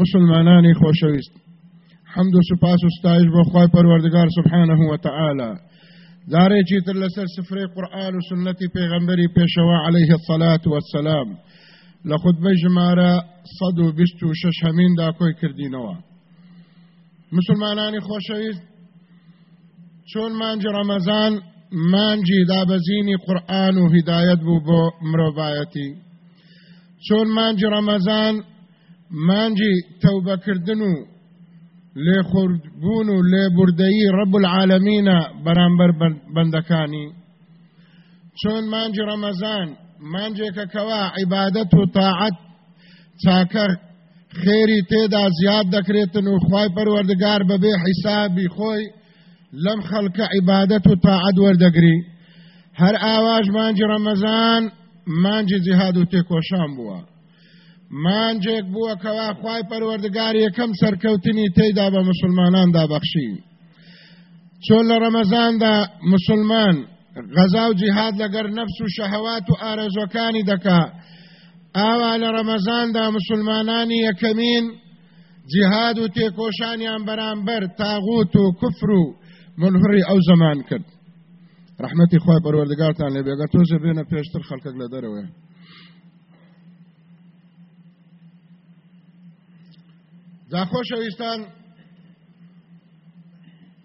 مسلمانانی خۆشەویست حەمد و سوپاس و ستایش بۆ خی پەروەردگار سبحانه وتعالى جارێکی تر لەسەر سفرەی قورآن و سنەتی پێغەمبەری پێشەوە عليه الصلاة والسلام لە خودبەی ژمارە سەد و بیست و شەش هەمیندا کۆی کردینەوە مسلمانانی خۆشەویست چۆن مانجی ڕەمەزان مانجی دابەزینی قورآن و هیدایەت بوو بۆ مرۆڤایەتی چۆن مانجی ڕەمەزان مانجی تەوبەکردن و لێخۆشبوون و لێبوردەیی ڕەب العالەمینە بەرامبەر بەندەکانی چۆن مانجی ڕەمەزان مانجێکە کەوا عیبادەت و تاعەت چاکە خێری تێدا زیاد دەکرێتن و خوای پەروەردگار بەبێ حیسابی خۆی لەم خەڵکە عیبادەت و تاعەت وەردەگری. هەر ئاواژ مانجی ڕەمەزان مانجی جیهاد و تێکۆشان بووە. مانجێک بووە کەوا خوای پەروەردگار یەکەم سەرکەوتنی تێیدا بە مسلمانان دابەخشی. چۆن لە ڕەمەزاندا مسلمان غەزا و جیهاد لەگەر نەفس و شەهەوات و ئارەزۆکانی دەکا ئاوا لە ڕەمەزاندا مسلمانانی یەکەمین جیهاد و تێکۆشانیان بەرامبەر تاغوت و کوفر و منهڕی ئەو زەمان کرد. ڕحمەتی خۆی پەروەردگارتان لێ بێگە تۆزە بێنە پێشتر خەڵکەک لە دەرەوەی دا خۆشەویستان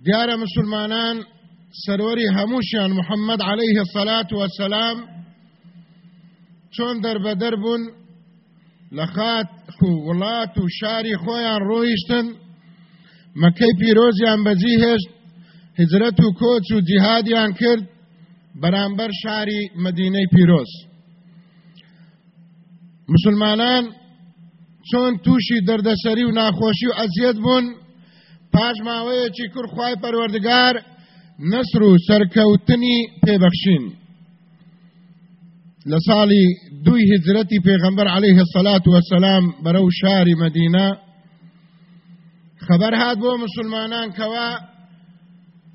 دیارە مسلمانان سەروەری هەمووشیان محەممەد عليه الصلاة والسلام چۆن دەربەدەر بوون لە خات و وڵات و شاری خۆیان ڕۆیشتن مەکەی پیرۆزیان بەجی هێشت هجرەت و کۆچ و جیهادیان کرد بەرامبەر شاری مدینەی پیرۆز. مسلمانان چۆن تووشی دەردەسەری و ناخۆشی و ئەزیەت بوون پاش ماوەیەکی کوڕخوای پەروەردگار نەسر و سەرکەوتنی پێبەخشین. لە ساڵی دوی هجرەتی پێغەمبەر عليه الصلاة والسلام بەرەو شاری مدینە خەبەر هات بۆ مسلمانان کەوا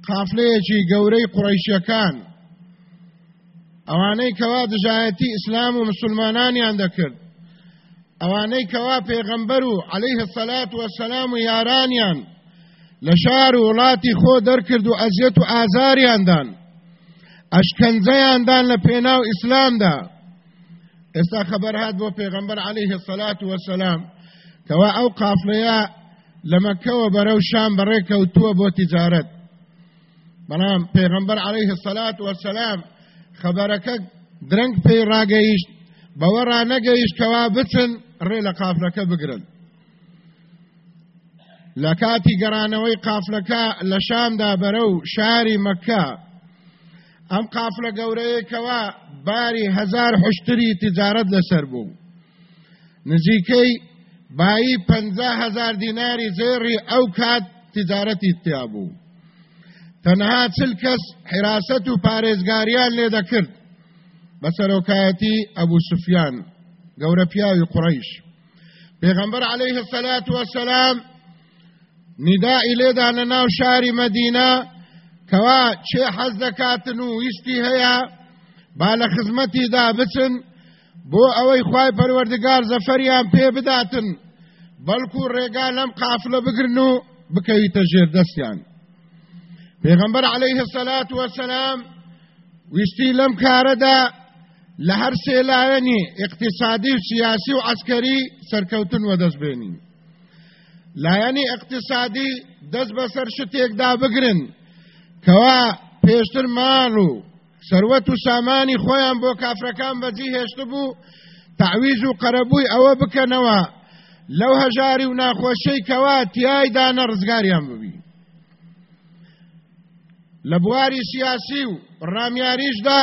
قافلەیەکی گەورەی قڕیشیەکان ئەوانەی کەوا دژایەتی ئیسلام و مسلمانانیان دەکرد. ئەوانەی کەوا پێغەمبەر و عليه الصلاة والسلام و یارانیان لە شار و وڵاتی خۆ دەرکرد و ئەزیەت و ئازاریاندان ئەشکەنجەیاندان لە پێناو ئیسلامدا. ئێستا خەبەر هات بۆ پێغەمبەر عليه الصلاة والسلام کەوا ئەو قافلەیە لە مەکەوە بەرەو شام بەڕێکەوتووە بۆ تیجارەت. بەڵام پێغەمبەر عليه الصلاة والسلام خەبەرەکە درەنگ پێی ڕاگەیشت بەوە ڕانەگەیشت کەوا بچن ڕێ لە قافلەکە بگرن. لە کاتی گەرانەوەی قافلەکە لە شامدا بەرە و شاری مەکە. ئەم قافلە گەورەیەکەوە باری هزار حشتری تجارت لەسەر بوو. نزیکەی بایی پ هزار دیناری زێڕی ئەو کات تجارەتی تیا بوو. تەنها چل کەس حراست و پارێزگاریان لێ دەکرد. بە سەرۆکایەتی ئەبوو سوفیان گەورە پیاوی قڕیش پێغەمبەر عليه الصلاة والسلام ندائی لێدا لە ناو شاری مەدینە کەوا چێ حەز دەکاتن و ویستی هەیە با لە خزمەتیدا بچن بۆ ئەوەی خوای پەروەردگار زەفەریان پێ بداتن بەڵکو ڕێگا لەم قافلە بگرن و بکەویتە ژێر دەستیان. پێغەمبەر عليه الصلاة والسلام ویستی لەم کارەدا لە هەر سێلایەنی اقتصادی و سیاسی و عسکەری سەرکەوتن وەدەستبێنین لایەنی اقتصادی دەست بەسەر شتێکدا بگرن کەوا پێشتر ماڵ و سەروەت و سامانی خۆیان بۆ کافرەکان بەجی هێشت بوو تعویز و قەرەبووی ئەوە بکەنەوە. لەو هەژاری و ناخۆشەی کەوا تیایدا نەڕزگاریان ببی لە بواری سیاسی و ڕامیاریشدا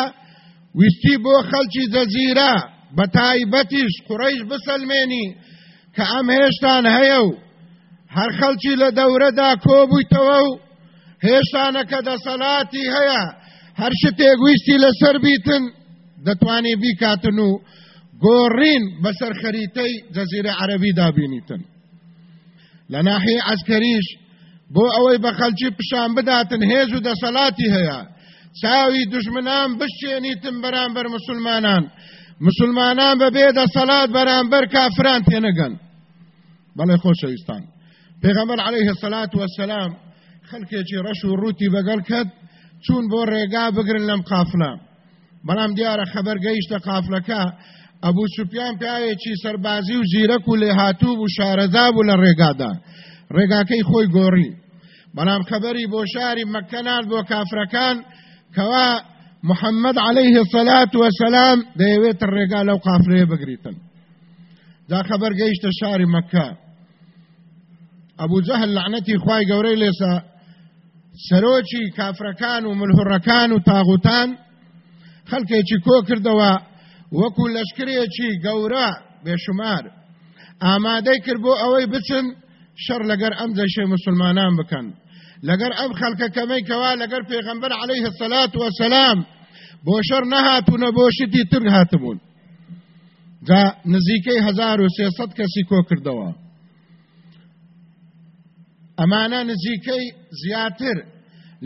ویستی بۆ خەلکی جەزیرە بە تایبەتیش قوڕیش بسەلمێنی کە ئەم هێشتان هەیە و هەر خەلکی لە دەورەدا کۆبوویتەوە و هێشتانەکە دەسەڵاتی هەیە هەر شتێک ویستی لەسەر بیتن دەتوانێ بیکاتن و گۆڕین بەسەر خەریتەی جەزیرە عەرەبی دابینیتن. لە ناحیە عسکەریش بۆ ئەوەی بە خەلکی پیشان بداتن هێز و دەسەڵاتی هەیە چاوی دژمنان بشتێنیتن بەرامبەر مسلمانان. مسلمانان بەبێ دەسەڵات بەرامبەر کافران تێنەگەن. بەڵێ خۆشەویستان پێغەمبەر عليه الصلاة والسلام خەلکێکی ڕەش و ڕووتی بەگەڵ کرد چون بۆ ڕێگا بگرن لەم قافلە. بەڵام دیارە خەبەر گەیشتە قافلەکە ئەبوو سوپیان پیاوێکی سەربازی و زیرەک و لێ هاتوو بوو شارەزا بوو لە ڕێگادا. ڕێگاکەی خۆی گۆڕی. بەڵام خەبەری بۆ شاری مەکەنات بۆ کافرەکان کەوا محمد عليه الصلاة والسلام دەیەوێت ڕێگا لەو قافلەیە بگریتن جا خەبەر گەیشتە شاری مەکە ئەبوو جەهل لعنەتی خوای گەورەی لێسە سەرۆکی کافرەکان و ملهوڕەکان و تاغوتان خەڵکێکی کۆ کردەوە وەکو لەشکرێکی گەورە بێشمار ئامادەی کرد بۆ ئەوەی بچن شەڕ لەگەر ئەم مسلمانان بکەن لەگەر ئەم خەڵکە کەمەی کەوا لەگەر پێغەمبەر عليه الصلاة والسلام بۆ شەڕ نەهاتوونە بۆ شتی تر هاتبوون. جا نزیکەی 1300 کەسی کۆ کردەوە. ئەمانە نزیکەی زیاتر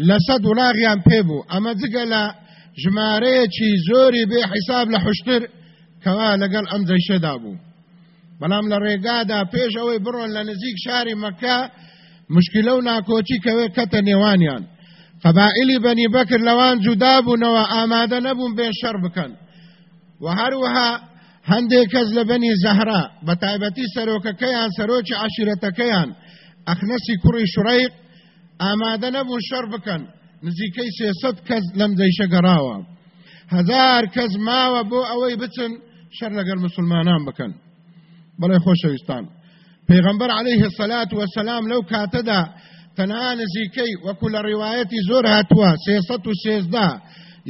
لە سەد وڵاغیان پێبوو ئەمە جگە لە ژمارەیەکی زۆری بێ حیساب لە حشتر کەوا لەگەڵ ئەم جەیشەدا بوو. بەڵام لە ڕێگادا پێش ئەوەی بڕۆن لە نزیک شاری مەکە مشکلە و ناکۆچی کەوێ کەتە نێوانیان. قەبائلی بەنی بەکر لەوان جودا بوونەوە ئامادە نەبوون بێ شەڕ بکەن. و هەروەها هەندێک کەس لە بەنی زەهرا بە تایبەتی سەرۆکەکەیان سەرۆکی عشیرەتەکەیان. ئەخنەسی کوڕی شوڕیق ئامادە نەبوون شەڕ بکەن. نزیکەی سێسەد کەس لەم دەیشە گەڕاوە. هەزار کەس ماوە بۆ ئەوەی بچن شەر لەگەر مسلمانان بکەن. بەڵێ خۆشەویستان. پێغەمبەر عليه الصلاة والسلام لەو کاتەدا تەنها نزیکەی وەکو لە ڕیوایەتی زۆر هاتووە سێسەد و سێزدا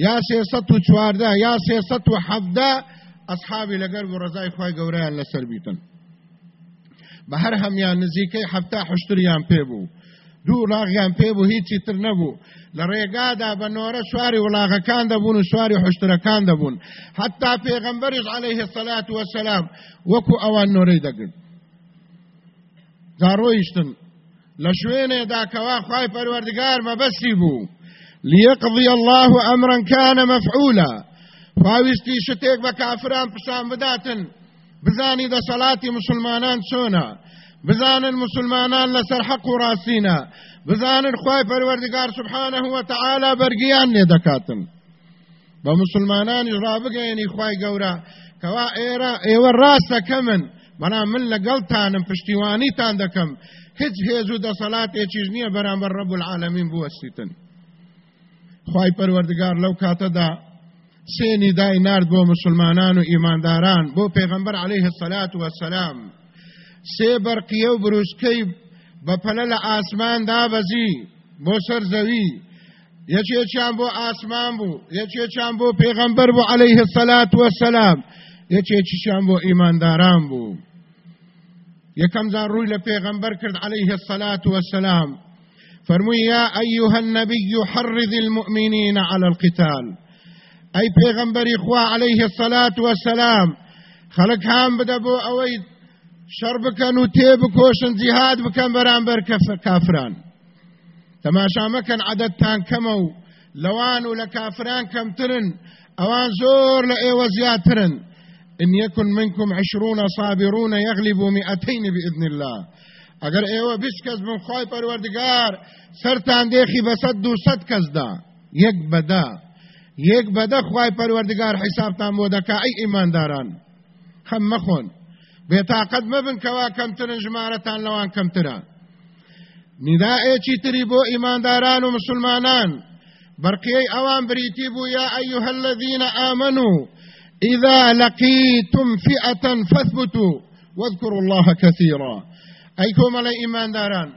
یا سێسەد و چواردا یا سێسەد و حەفدا ئەصحابی لەگەر بۆ ڕزای خی گەورەیان لەسەر بیتن. بە هەر هەمیان نزیکەی حەفتا حشتریان پێبوو دوو لاغیان پێبوو هیچی تر نەبوو لە ڕێگادا بە نۆرە سواری وڵاغەکان دەبوون و سواری حشتەکان دەبوون حتا پێغەمبەریش عليه الصلاة والسلام وەکو ئەوان نۆرەی دەگرت جاڕۆیشتن لە شوێنێدا کەوا خوای پەروەردگار مەبەستی بوو. ليقضي الله أمرا كان مفعولا. خواویستی شتێک بە کافران پشان بداتن. بزانی دەسەڵاتی مسلمانان چۆنە؟ بزانن مسلمانان لەسەر حەق و ڕاستینە. بزانن خوای پەروەردگار سبحانه وتعالى بەرگیان لێ دەکاتن. بە مسلمانانی ڕابگەێنی خوای گەورە. کەوا ئێرە ئێوە ڕاستەکە من بەڵام من لەگەڵتانم پشتیوانیتان دەکەم. هیچ هێز و دەسەڵاتێکیش نییە بەرامبەر ڕەب العالمین بوەستیتن. خوای پەروەردگار لەو کاتەدا سێنی دای نرد بۆ مسلمانان و ئیمانداران بۆ پێغەمبەر عليه الصلاة والسلام سێ بەرقیە و بروسکەی بەپەلە لە ئاسمان دابەزی بۆ سەر زەوی. یەکێکیان بۆ ئاسمان بوو یەکێکیان بۆ پێغەمبەر بوو عليه الصلاة والسلام یەکێکیشیان بۆ ئیمانداران بوو. یەکەم زان ڕووی لە پێغەمبەر کرد عليه الصلاة والسلام فرمووی يا أيها النبي حرض المؤمنين على القتال. أي پیغمبری خوا عليه الصلاة والسلام خلق هام بدا بو اوي شر بکن و تێ بکۆشن جیهاد بکەن بەرامبەر کافران. تەماشا مەکەن عەدەتتان کەمە و لەوان و لە کافران کەمترن ئەوان زۆر إن يكن منكم عشرون صابرون يغلبوا مئتين بإذن الله. اگر ایوه بیس کس من خواه پروردگار سرتان دیخی بسد دو ست کس دا. یک بدا یک بدا خواه پروردگار حسابتان بودکا ای ایمانداران خم مخون. بێتاقەت مەبن کەوا کەمترن ژمارەتان لەوان کەمترە نداءێکی تری بۆ ئیمانداران و مسلمانان؟ برقيي أوان بريتي بو يا أيها الذين آمنوا إذا لقيتم فئة فاثبتوا واذكروا الله كثيرا. أي كوم على إيمان داران؟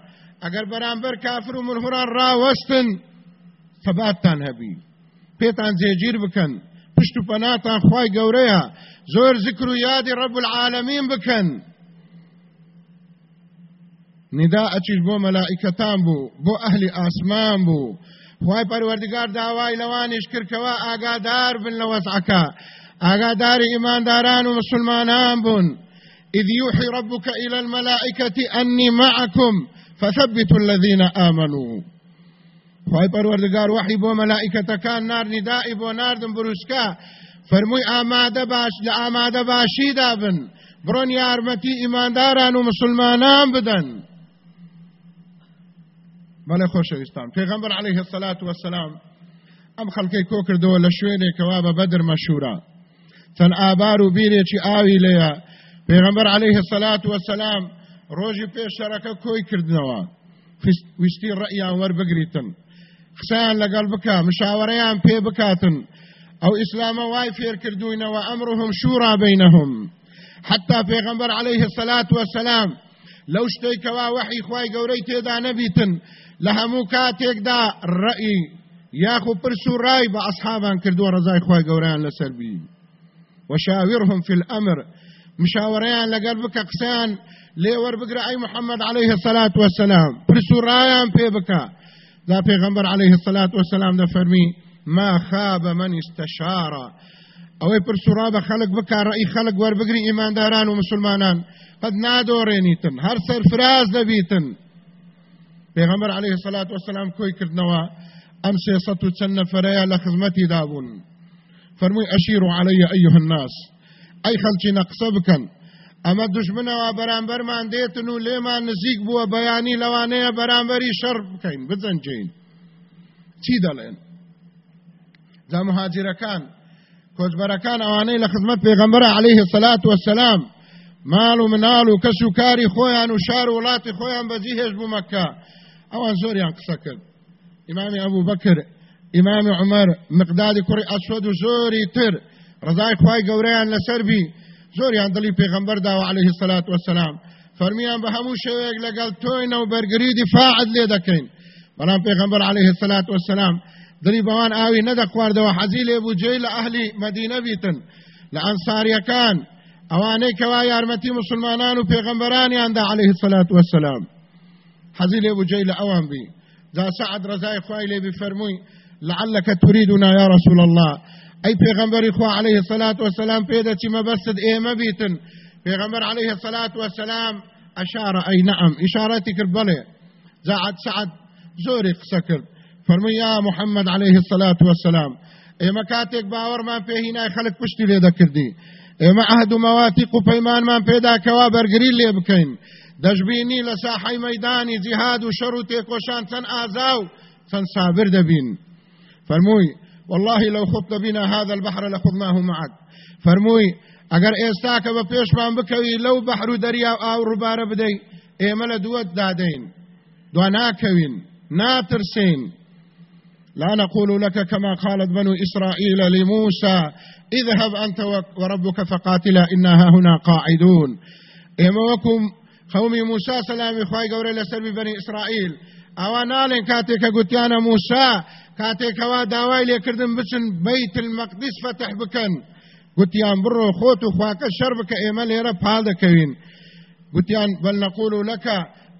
أقر برانبر كافر ومنهران راوستن ثباتان هبي. بيتان زيجير بكن پشت و پناتان خوای گەورەیە زۆر ذکر و یادی ڕب العالمین بکەن ندا ئەچیش بۆ مەلائکەتان بوو بۆ ئەهلی ئاسمان بوو خوای پەروەردگار داوای لەوانیش کردکەوە ئاگادار بن وەزعەکە ئاگاداری ئیمانداران و مسلمانان بوون إذ يوحي ربك إلى الملائكة أني معكم فثبتوا الذين آمنوا. خوای پروردگار وحی بۆ مەلائکەتەکان نار ندائی بۆ ناردم بروسکە فەرمووی ئامادە باش لە ئامادە باشیدا بن. بڕۆن یارمەتی ئیمانداران و مسلمانان بدەن بەڵێ خۆشەویستان پێغەمبەر عليه الصلاة والسلام ئەم خەڵکەی کۆ کردەوە لە شوێنێکەوە بە بەدر چەند ئابار و بیرێکی ئاوی لێیە پێغەمبەر عليه الصلاة والسلام ڕۆژی پێش شەرەکە کۆی کردنەوە ویستی ڕەئیان وەربگریتن قسەیان لەگەڵ بکە مشاوەڕەیان پێ بکاتن۔ ئەو ئیسلامە وای فێر کردوینەوە ئەمرهم شورا بینهم۔ حتى پێغەمبەر عليه الصلاة والسلام لەو شتێکەوە وحی خوای گەورەی تێدا نەبیتن لە هەموو کاتێکدا ڕەئی یاخو پرس و ڕای بە ئەسحابان کردووە ڕزای خوای گەورەیان لەسەر بی۔ وشاورهم في الأمر. مشاوريان لقال بك قسان ليور بقرأ أي محمد عليه الصلاة والسلام. برسو رايان في بكا ذا پیغمبر عليه الصلاة والسلام ده فرمي ما خاب من استشار. أو پر سراب خلق بکا رأي خلق ور بگری ایمانداران و مسلمانان قد نادورینیتن هر سرفراز دبیتن پیغمبر عليه الصلاة والسلام کوئی کردنوا ام سيصتو تسن فريا لخدمتي دابون. فرمي أشيروا علي أيها الناس. أي خلچي نقصبكن. ئەمە دژمنەوە بەرامبەرمان دێتن و لێمان نزیک بووە بەیانی لەوانەیە بەرامبەری شەڕ بکەین بجەنجین چی جا مهاجرەکان کۆچبەرەکان ئەوانەی لە خزمەت پێغەمبەرە عليه الصلاة والسلام. مال و منال و کەس و کاری خۆیان و شار و هێش بوو مەکە ئەوان زۆریان قسە کرد. ئیمامی ئەبوو بەکر ئیمامی عمەر مقدادی کوڕی ئەسود و زۆری تر. ڕزای خوای گەورەیان لەسەر بی زۆریان دڵی پێغەمبەر داوە عليه الصلاة والسلام. فەرمیان بە هەموو شەوەیەک لەگەڵ تۆینە و بەرگری دیفاعت لێ دەکەین. بەڵام پێغەمبەر عليه الصلاة والسلام دڵی بەوان ئاوی نەدەخواردەوە حەزی لێ بوو جێی لە ئەهلی مەدینە بیتن. لە ئەنساریەکان. ئەوانەی کەوا یارمەتی مسلمانان و پێغەمبەرانیاندا عليه الصلاة والسلام. بوو جێی لە ئەوان بی. جا سعد ڕزای خوای لێ بفەرمووی لعلك تريدنا يا رسول الله. أي پیغمبر خو عليه الصلاة والسلام پیدا چې مبسد ایمه بیتن پیغمبر عليه الصلاة والسلام اشار اي نعم اشارتي كربله زعد سعد زوري قسكر فرمي يا محمد عليه الصلاة والسلام ايمه كاتك باور ما هنا خلق پشتي له ذكردي ايمه عهد مواثيق وفيمان ما پیدا كوا برگري له بكين دجبيني لساحي ميداني جهاد وشروط كوشان تن آزاو تن صابر دبين فرموي والله لو خط بنا هذا البحر لخضناه معك. فرموي اگر ئێستاکە بە پێشمان بکەوی لەو بەحر و دەریا ئاو ڕووبارە بدەی ئێمە لە دووەت لا نقول لك كما قالت بنو إسرائيل لموسى اذهب أنت وربك فقاتلا إنا هنا قاعدون. إما وكم قومی موسا سەلامی خی گەورە لەسەر بنی ئیسرائیل ئەوە ناڵێن کاتێککە گوتیانە موسا کاتێکەوە داوای لێکردن بچن بیت المەقدس فتح بکەن. گوتیان بڕۆ خۆت و خواکە شەر بکە ئێمە لێرە پاڵ دەکەوین. گوتیان بل نقول لك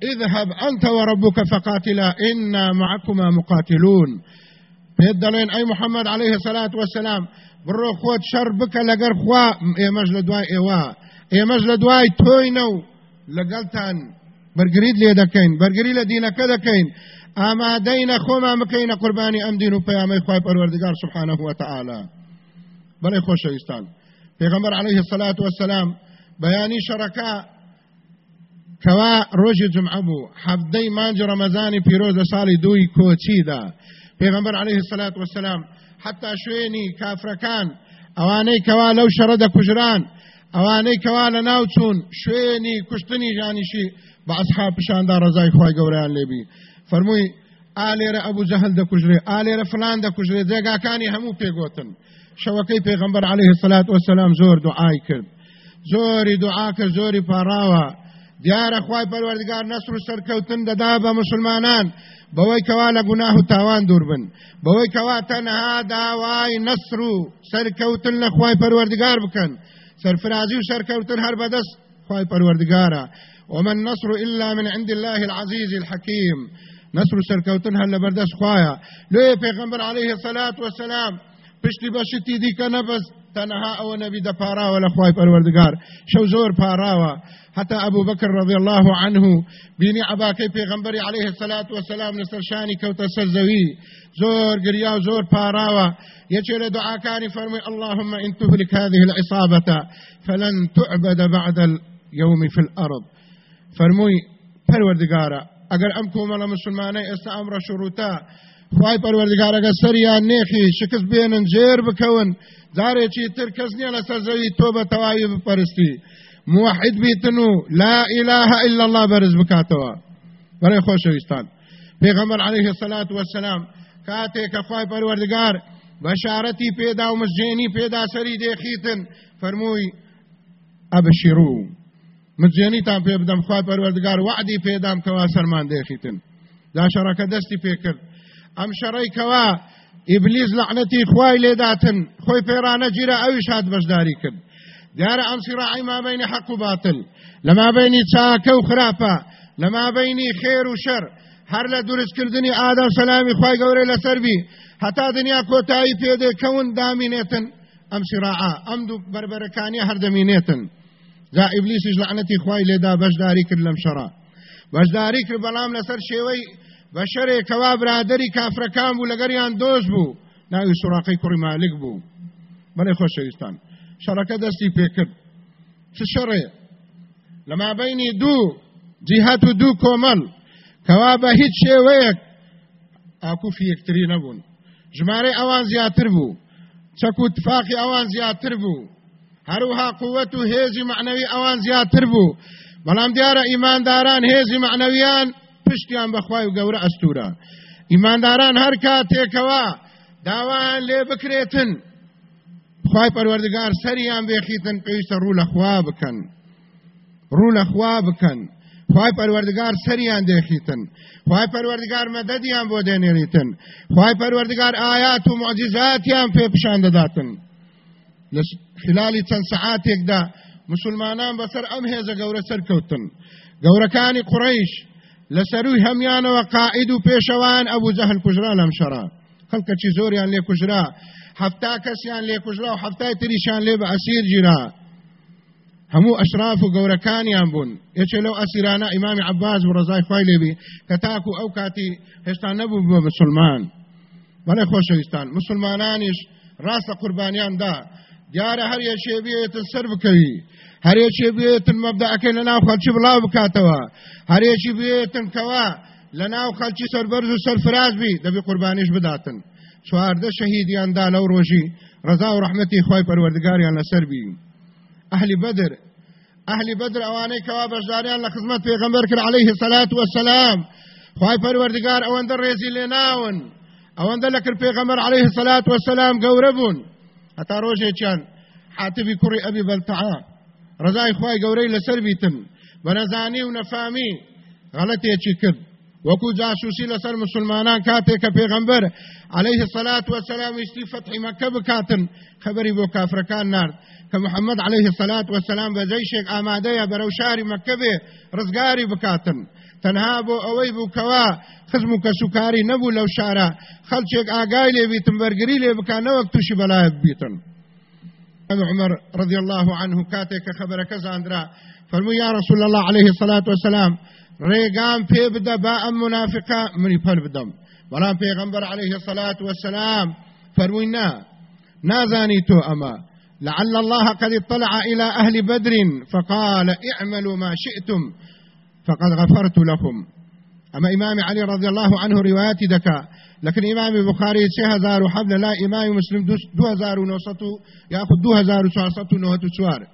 اذهب أنت وربك فقاتلا إنا معكما مقاتلون. دەڵێن ئەی محەممەد عليه الصلاة والسلام بڕۆ خۆت شەر بکە لەگەر خوا ئێمەش لە دوای ئێوە. ئێمەش لە دوای تۆینە و لەگەڵتان بەرگریت لێ دەکەین. ئامادەینە خۆمان بکەینە قوربانی ئەم دین و پەیامەی خی پەروەردگار سبحانه وتعالى بەڵێ خۆشەویستان. پێغەمبەر عليه الصلاة والسلام بەیانی شەڕەکە کەوا ڕۆژی جمعە بوو. حەفتەی مانج ڕەمەزانی پیرۆز لە ساڵی دووی کۆچیدا. پێغەمبەر عليه الصلاة والسلام حتا شوێنی کافرەکان ئەوانەی کەوا لەو شەڕە دەکوژران ئەوانەی کەوا لە ناو چوون شوێنی کوشتنی ژانیشی بە ئەسحاب پیشاندا ڕزای خی گەوریان لێبی. فەرمووی ئالێرە ئەبوو جەهل دەکوژرێ ئالێرە فلان دەکوژرێ جێگاکانی هەموو پێگوتن شەوەکەی پێغمبەر عليه الصلاة والسلام زۆر دوعای کرد۔ زۆری دوعا کرد زۆری پاڕاوە دیارە خوای پەروەردگار نەسر و سەرکەوتن دەدا بە مسلمانان بەوەی کەوا لە گوناه تاوان دوور بن۔ بەوەی کەوا تەنها داوای نەسر و سەرکەوتن لە خوای پەروەردگار بکەن سەرفرازی و سەرکەوتن هەر بەدەست خوای پەروەردگارە وما النصر إلا من عند الله العزيز الحكيم۔ نصر سركوتن هل بردس خوايا. لو پیغمبر عليه الصلاة والسلام پشتی بەشتی دیکە نەبەس تەنها ئەوە نەبی دەپاراوە لە خوای پەروەردگار شەو زۆر پاراوە حتى أبو بكر رضي الله عنه بيني عباكي پیغمبري عليه الصلاة والسلام لسر شاني كوتا سرزوي زور قريا زور باراوة يجعل دعاء كان فرمي اللهم إن تهلك هذه العصابة فلن تعبد بعد اليوم في الأرض. فرموي پروردگارا اگر ام کومەڵە مسلمانەی ئێستا ئەمڕە شروتا خی پەروەردگارەگە سەریان نێخی شکست بێنن جێر بکەون جارێکی تر کەس نییە لە سەرزەوی تۆ بە تەواوی بپەرستی موحد بیتن و لا إله إلا الله بەرز بکاتەوە بەڕێ خۆشەویستان پێغەمبەر عليه الصلاة والسلام کاتێک کە خی پەروەردگار بەشارەتی پێدا و مزجێنی پێدا سەری دێخیتن فەرمووی ئەبشیرو مزجێنیتان پێ بدەم خی پەروەردگار وعدی پێدام کەوا سەرمان دێخیتن دا شەڕەکە دەستی پێکرد ئەم شەڕی کەوا ئیبلیز لعنەتی خوای لێداتن خۆی پێرانە گیرە ئەویش هات بەشداری کرد. دیارە ئەم سیڕاعی ما بینی حەق و باتل لەما بینی چاکە و خراپە لەما بینی خێر و شەر. هەر لە دروستکردنی ئادەم سەلامی خوای گەورەی لەسەربی هەتا دنیا کۆتایی پێدێکەون دامینێتن. ئەم سیڕاعا ئەم دوو بربەرەکانی هەردەمینێتن. جا ئیبلیسیش لعنەتی خوای لێدا بەشداری کرد لەم شەڕا. بەشداری کرد بەڵام لەسەر شێوەی بە شەرێکەوا برادری کافرەکان بوو لەگەریان دۆز بوو ناوی سوراقی کوڕی مالک بوو. بەڵێ خۆشەویستان. شەڕەکە دەستی پێکرد چ شەڕێ؟ لەما بینی دوو جیهات و دوو کۆمەڵ کەوا بە هیچ شێوەیەک ئاکوفی یەکتری نەبوون. ژمارەی ئەوان زیاتر بوو. چەک و تفاقی ئەوان زیاتر بوو. هەروها قووەت و هێزی معنەوی ئەوان زیاتر بوو. بەڵام دیارە ئیمانداران هێزی معنەویان پشتیان بەخوای و گەورە ئەستورە. ئیمانداران هەر کاتێکەوە داوایان لێ بکرێتن. خی پەروەردگار سەریان بێخیتن پێویستە ڕوو لە خوا بکەن. ڕوو لە خوا بکەن. خی پەروەردگار سەریان دێخیتن. خی پەروەردگار مەدەدیان بۆ دێنێریتن. خی پەروەردگار ئايات و معجزاتیان پێ پیشان دەداتن خلالی چەند سعاتێکدا مسلمانان بەسەر ئەم هێزە گەورە سەرکەوتن. گەورەکانی قڕیش لەسەروی هەمیانەوە قائد و پێشەوان ئەبوو جەهل کوژرا لەم شەڕا. خەڵکەکی زۆریان لێ کوژرا حفتا کەسیان لێ کوژرا و حفتای تریشان لێ بە ئەسیر گیرا. هەموو ئەشراف و گەورەکانیان بوون. یەکێ لەو ئەسیرانە ئیمامی عباس و ڕزای خوای لێبی کە تاکو ئەو کاتی هێشتا نەبوو بۆ مسلمان. بەڵێ خۆشەویستان. مسلمانانیش ڕاستە قوربانیان دا دیارە هەر یەکێ بێتن سەر بکەوی. هەر یەکێ بێتن مەبدەعەکەی لە ناو خەڵکی بڵاو بکاتەوە. هەر یەکی بێتن کەوا لە ناو خەڵکی سەربەرز و سەرفراز بی دەبی قوربانیش بداتن. چواردە شەهیدیاندا لەو ڕۆژی. ڕزا و ڕحمەتی خۆی پەروەردگاریان لەسەر بی. ئەهلی بەدر. ئەهلی بەدر ئەوانەی کەوا بەشداریان لە خزمەت پێغەمبەر کرد عليه الصلاة والسلام خی پەروەردگار ئەوەندە ڕێزی لێ ناون. ئەوەندە لە کرد پێغەمبەر عليه الصلاة والسلام گەورە بوون. هەتا ڕۆژێکیان حاتبی کوڕی ئەبی بەلتەعا ڕزای خی گەورەی لەسەر بیتن بە نەزانی و نەفامی غەڵەتێکی کرد وەکو جاسوسی لەسەر مسلمانان کاتێک کە پێغەمبەر عليه الصلاة والسلام ویستی فتحی مەکە بکاتن خبری بۆ کافرەکان نارد. کە محەممەد عليه الصلاة والسلام بە جەیشێک ئامادەیە بەرەو شاری مەکە بێ بکاتن تەنها بۆ ئەوەی بوو کەوا خزم و کەسوکاری نەبوو لەو شارە خەلچێک ئاگای لێ بیتم بەرگری لێ بکانەوەک بەلایە بیتن. عمر رضي الله عنه كاتك خبرك زاندرا. فرمو يا رسول الله عليه الصلاة والسلام ڕێگام پێ بدە با ئەم منافقا منی پەر بدەم بەڵام پێغەمبەر عليه الصلاة والسلام فەرمووی نا نازانی تۆ ئەمە لعل الله قد اطلع إلى أهل بدر فقال اعملوا ما شئتم. فقد غفرت لكم أما إمام علي رضي الله عنه رواياتي دكا. لكن إمام البخاري سه هزار حبل لا إمام مسلم دو هزار ونوسطو يأخذ دو هزار وسواسطو نوهتو سوار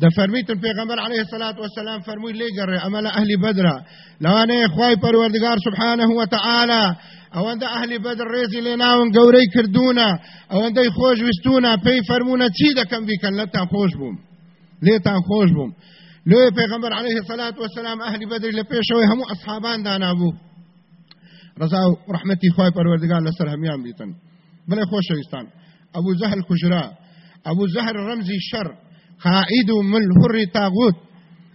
ده فرمیتن پیغمبر علیه الصلاة والسلام فرموی لێگەڕێ ئەمە لە ئەهلی بەدرە لەوانەیە خوای پەروەردگار سبحانه وتعالى ئەوەندە ئەهلی بەدر ڕێزی لێ ناون گەورەی کردوونە ئەوەندەی خۆش ویستونە پێی فەرمونە چی دەکەم بیکەن لەتان خۆش بووم لێتان خۆش بووم لێ پێغمبر عليه الصلاة والسلام ئەهلی بەدر لە پێشەوەی هەموو ئەصحابان دانابوو ڕزا و ڕحمەتی خوای پەروەردگار لەسەر هەمیان بیتن. بڵێ خۆشەویستان ئەبوو زەهل کوژرا ئەبوو زەهر ڕەمزی شەڕ قائد من هر تاغوت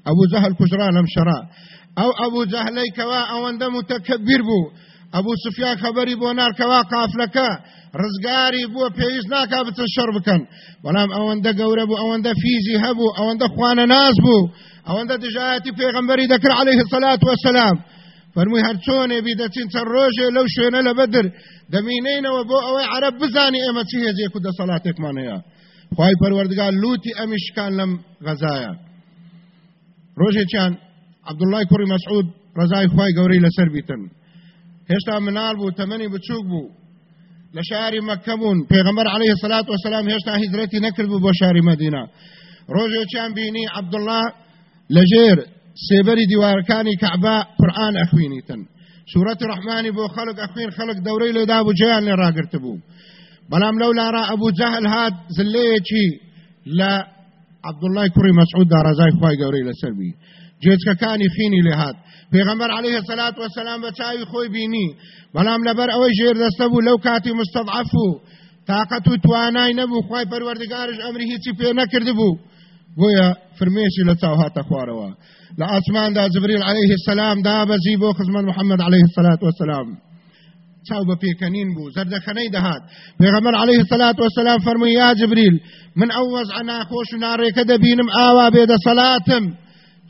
ابو جهل كجران لم شرا. أو ابو جهل كوا اوند متكبر بو. ابو سفيان خبري بو نار كوا قافلك رزگاری بو پیویز ناکا بچن شر بکن بەڵام ئەوەندە گەورە بوو ئەوەندە فیزی هەبوو ئەوەندە خوانە ناز بوو. ئەوەندە دژایەتی پێغمبەری دەکرد عليه الصلاة والسلام فەرمووی هەر چۆنێ بی دەچین چەند ڕۆژێ لەو شوێنە لە بەدر. دەمینینەوە بۆ ئەوەی عرب بزانی ئێمە چی هێزیەک و دەسەڵاتێکمان هەیە خی پەروەردگار لوتی ئەمیشکان لەم غەزایە. ڕۆژێکیان عبدوڵای کوڕی مەسعود ڕزای خی گەورەی لەسەر بیتن. هێشتا منال بوو تەمەنی بچووک بوو. لە شاری مەکەبوون عليه سلات وسلام هێشتا هیزرەتی نەکرد بوو بۆ شاری مدینە ڕۆژێکیان بینی عبدوڵا لەژێر سێبەری دیوارەکانی کەعبا قورآن ئەخوێنیتن سوورەتی ڕحمانی بۆ خەڵک ئەخوێن خەڵک دەورەی لێدا بوو جیان لێ ڕاگرتە بوو بەڵام لەو لارا ئەبوو جەهل هات زلەیەکی لە عبدوڵای کوڕی مەسعود دا ڕزای خوای گەورەی لەسەر بی. جێچکەکانی خینی لێ هات پێغەمبەر عليه الصلاة والسلام بە چاوی خۆی بینی. بەڵام لەبەر ئەوەی ژێر دەستە بوو لەو کاتی مستضعف و تااقەت و توانای نەبوو خوای پەروەردگارش ئەمری هیچی پێ نەکرد بوو. بۆیە فرمێشی لە چاو هاتە خوارەوە. لە ئاسماندا جبریل عليه السلام دابەزی بۆ خزمەت محەممەد عليه الصلاة والسلام چاو بە پێکەنین بوو زەردەخەنەی دەهات. پێغەمبەر عليه الصلاة والسلام فەرمووی یا جبریل من ئەو وەزع ناخۆش و ناڕێکە دەبینم ئاوا بێدە